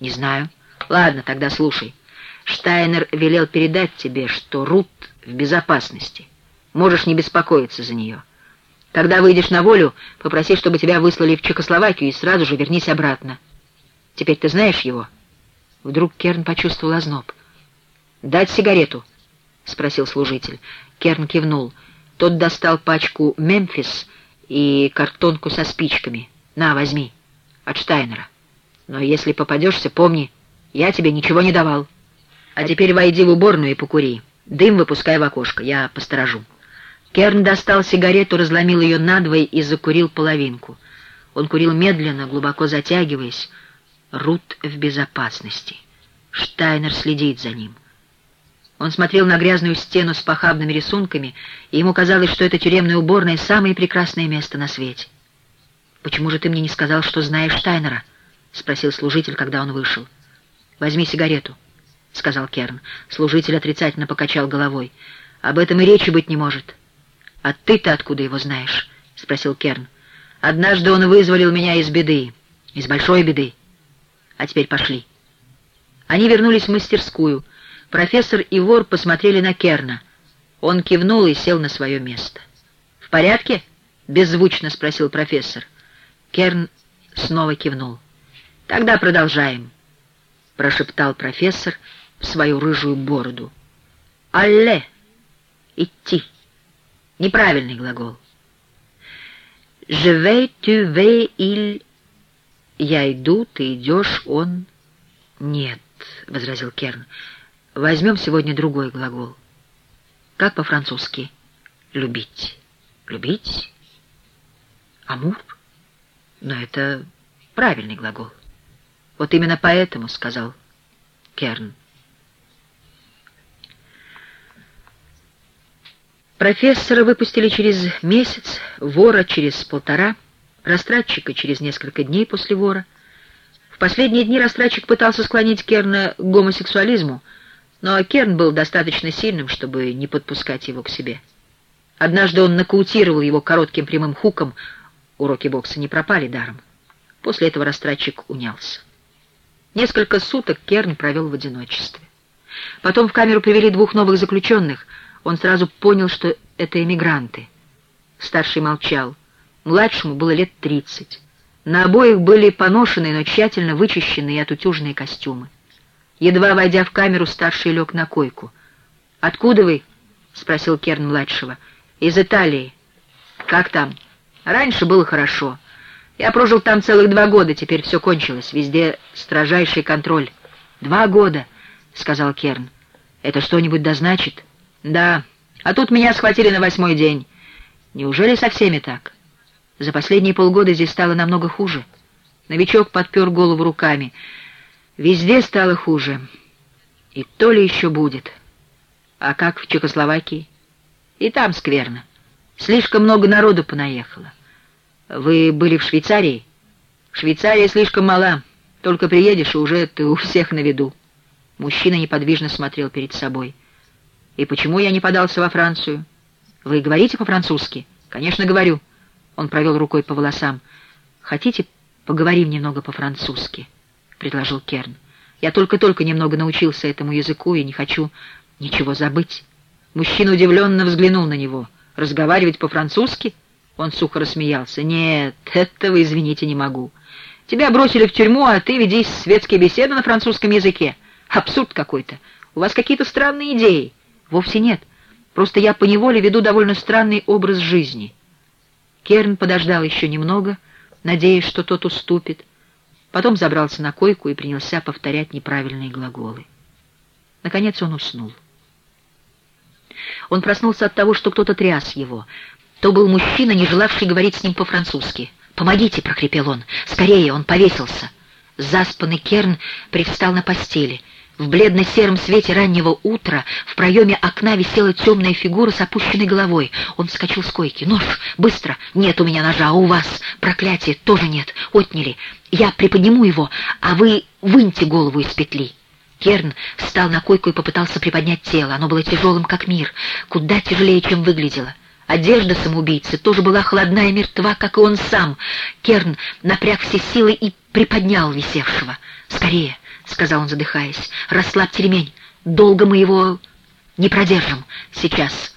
Не знаю. Ладно, тогда слушай. Штайнер велел передать тебе, что Рут в безопасности. Можешь не беспокоиться за нее. Когда выйдешь на волю, попроси, чтобы тебя выслали в Чехословакию и сразу же вернись обратно. Теперь ты знаешь его?» Вдруг Керн почувствовал озноб. «Дать сигарету?» — спросил служитель. Керн кивнул. Тот достал пачку «Мемфис» и картонку со спичками. «На, возьми. От Штайнера. Но если попадешься, помни, я тебе ничего не давал. А теперь войди в уборную и покури. Дым выпускай в окошко, я посторожу». Керн достал сигарету, разломил ее надвое и закурил половинку. Он курил медленно, глубоко затягиваясь. Рут в безопасности. Штайнер следит за ним. Он смотрел на грязную стену с похабными рисунками, и ему казалось, что это тюремная уборная — самое прекрасное место на свете. «Почему же ты мне не сказал, что знаешь Штайнера?» — спросил служитель, когда он вышел. «Возьми сигарету», — сказал Керн. Служитель отрицательно покачал головой. «Об этом и речи быть не может». «А ты-то откуда его знаешь?» — спросил Керн. «Однажды он вызволил меня из беды, из большой беды. А теперь пошли». Они вернулись в мастерскую — Профессор и вор посмотрели на Керна. Он кивнул и сел на свое место. «В порядке?» — беззвучно спросил профессор. Керн снова кивнул. «Тогда продолжаем», — прошептал профессор в свою рыжую бороду. «Алле! Идти!» Неправильный глагол. «Je vais, tu vais, il...» «Я иду, ты идешь, он...» «Нет», — возразил Керн, — Возьмем сегодня другой глагол. Как по-французски? Любить. Любить? Амур? Но это правильный глагол. Вот именно поэтому, сказал Керн. Профессора выпустили через месяц, вора через полтора, растратчика через несколько дней после вора. В последние дни растратчик пытался склонить Керна к гомосексуализму, но Керн был достаточно сильным, чтобы не подпускать его к себе. Однажды он нокаутировал его коротким прямым хуком, уроки бокса не пропали даром. После этого растратчик унялся. Несколько суток Керн провел в одиночестве. Потом в камеру привели двух новых заключенных. Он сразу понял, что это эмигранты. Старший молчал. Младшему было лет тридцать. На обоих были поношенные, но тщательно вычищенные и отутюженные костюмы. Едва войдя в камеру, старший лег на койку. «Откуда вы?» — спросил Керн-младшего. «Из Италии». «Как там?» «Раньше было хорошо. Я прожил там целых два года, теперь все кончилось. Везде строжайший контроль». «Два года», — сказал Керн. «Это что-нибудь дозначит?» «Да. А тут меня схватили на восьмой день. Неужели со всеми так?» За последние полгода здесь стало намного хуже. Новичок подпер голову руками — Везде стало хуже. И то ли еще будет. А как в Чехословакии? И там скверно. Слишком много народу понаехало. Вы были в Швейцарии? Швейцария слишком мала. Только приедешь, и уже ты у всех на виду. Мужчина неподвижно смотрел перед собой. И почему я не подался во Францию? Вы говорите по-французски? Конечно, говорю. Он провел рукой по волосам. Хотите, поговорим немного по-французски? —— предложил Керн. «Я только-только немного научился этому языку и не хочу ничего забыть». Мужчина удивленно взглянул на него. «Разговаривать по-французски?» Он сухо рассмеялся. «Нет, этого, извините, не могу. Тебя бросили в тюрьму, а ты веди светские беседы на французском языке. Абсурд какой-то. У вас какие-то странные идеи». «Вовсе нет. Просто я поневоле веду довольно странный образ жизни». Керн подождал еще немного, надеясь, что тот уступит, Потом забрался на койку и принялся повторять неправильные глаголы. Наконец он уснул. Он проснулся от того, что кто-то тряс его. То был мужчина, не желавший говорить с ним по-французски. «Помогите!» — прохрипел он. «Скорее! Он повесился!» Заспанный Керн привстал на постели — в бледно-сером свете раннего утра в проеме окна висела темная фигура с опущенной головой. Он вскочил с койки. «Нож! Быстро! Нет у меня ножа, а у вас? Проклятие! Тоже нет! Отняли! Я приподниму его, а вы выньте голову из петли!» Керн встал на койку и попытался приподнять тело. Оно было тяжелым, как мир, куда тяжелее, чем выглядело. Одежда самоубийцы тоже была холодна и мертва, как и он сам. Керн напряг все силы и приподнял висевшего. «Скорее!» — сказал он, задыхаясь. «Расслабьте ремень. Долго мы его не продержим сейчас».